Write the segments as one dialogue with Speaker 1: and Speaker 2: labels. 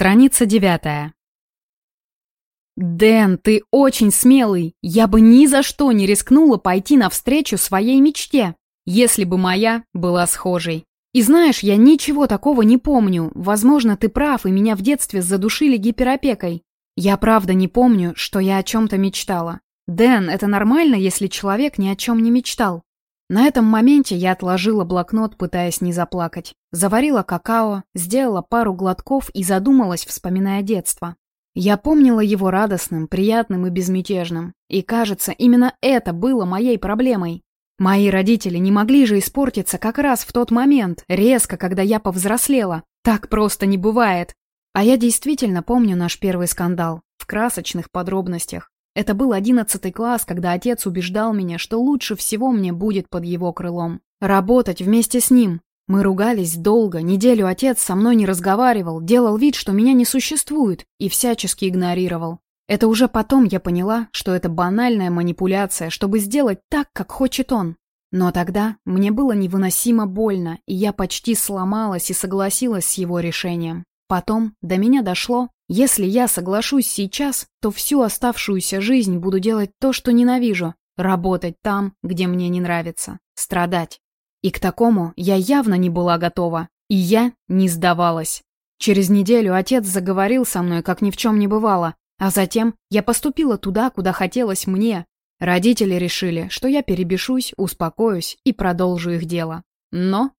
Speaker 1: Страница девятая. «Дэн, ты очень смелый. Я бы ни за что не рискнула пойти навстречу своей мечте, если бы моя была схожей. И знаешь, я ничего такого не помню. Возможно, ты прав, и меня в детстве задушили гиперопекой. Я правда не помню, что я о чем-то мечтала. Дэн, это нормально, если человек ни о чем не мечтал?» На этом моменте я отложила блокнот, пытаясь не заплакать. Заварила какао, сделала пару глотков и задумалась, вспоминая детство. Я помнила его радостным, приятным и безмятежным. И кажется, именно это было моей проблемой. Мои родители не могли же испортиться как раз в тот момент, резко, когда я повзрослела. Так просто не бывает. А я действительно помню наш первый скандал. В красочных подробностях. Это был одиннадцатый класс, когда отец убеждал меня, что лучше всего мне будет под его крылом. Работать вместе с ним. Мы ругались долго, неделю отец со мной не разговаривал, делал вид, что меня не существует, и всячески игнорировал. Это уже потом я поняла, что это банальная манипуляция, чтобы сделать так, как хочет он. Но тогда мне было невыносимо больно, и я почти сломалась и согласилась с его решением. Потом до меня дошло, если я соглашусь сейчас, то всю оставшуюся жизнь буду делать то, что ненавижу, работать там, где мне не нравится, страдать. И к такому я явно не была готова, и я не сдавалась. Через неделю отец заговорил со мной, как ни в чем не бывало, а затем я поступила туда, куда хотелось мне. Родители решили, что я перебешусь, успокоюсь и продолжу их дело. Но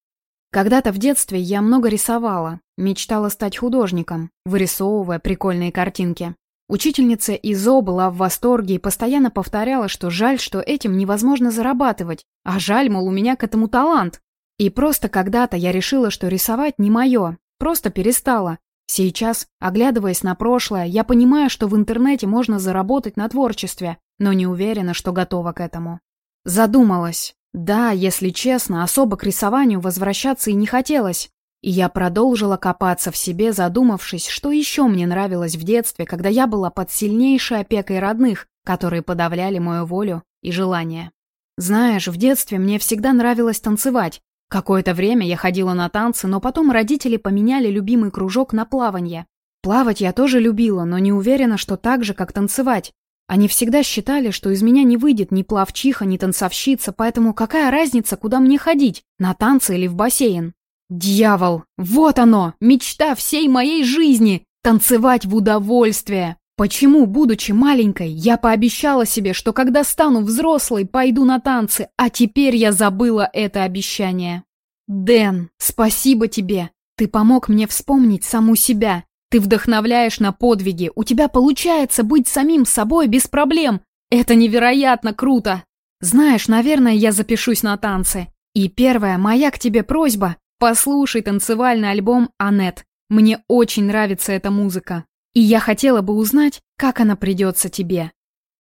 Speaker 1: когда-то в детстве я много рисовала, мечтала стать художником, вырисовывая прикольные картинки. Учительница ИЗО была в восторге и постоянно повторяла, что жаль, что этим невозможно зарабатывать, а жаль, мол, у меня к этому талант. И просто когда-то я решила, что рисовать не мое, просто перестала. Сейчас, оглядываясь на прошлое, я понимаю, что в интернете можно заработать на творчестве, но не уверена, что готова к этому. Задумалась, да, если честно, особо к рисованию возвращаться и не хотелось. И я продолжила копаться в себе, задумавшись, что еще мне нравилось в детстве, когда я была под сильнейшей опекой родных, которые подавляли мою волю и желание. Знаешь, в детстве мне всегда нравилось танцевать. Какое-то время я ходила на танцы, но потом родители поменяли любимый кружок на плавание. Плавать я тоже любила, но не уверена, что так же, как танцевать. Они всегда считали, что из меня не выйдет ни плавчиха, ни танцовщица, поэтому какая разница, куда мне ходить, на танцы или в бассейн? Дьявол! Вот оно! Мечта всей моей жизни! Танцевать в удовольствие! Почему, будучи маленькой, я пообещала себе, что когда стану взрослой, пойду на танцы, а теперь я забыла это обещание? Дэн, спасибо тебе! Ты помог мне вспомнить саму себя, ты вдохновляешь на подвиги, у тебя получается быть самим собой без проблем. Это невероятно круто. Знаешь, наверное, я запишусь на танцы. И первая моя к тебе просьба – послушай танцевальный альбом «Анет». Мне очень нравится эта музыка. И я хотела бы узнать, как она придется тебе.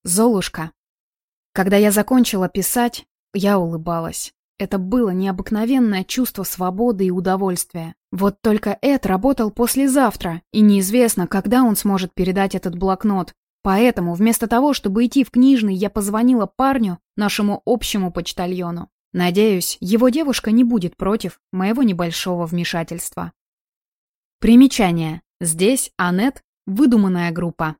Speaker 1: Золушка. Когда я закончила писать, я улыбалась. Это было необыкновенное чувство свободы и удовольствия. Вот только Эд работал послезавтра, и неизвестно, когда он сможет передать этот блокнот. Поэтому вместо того, чтобы идти в книжный, я позвонила парню, нашему общему почтальону. Надеюсь, его девушка не будет против моего небольшого вмешательства. Примечание. Здесь Анет – выдуманная группа.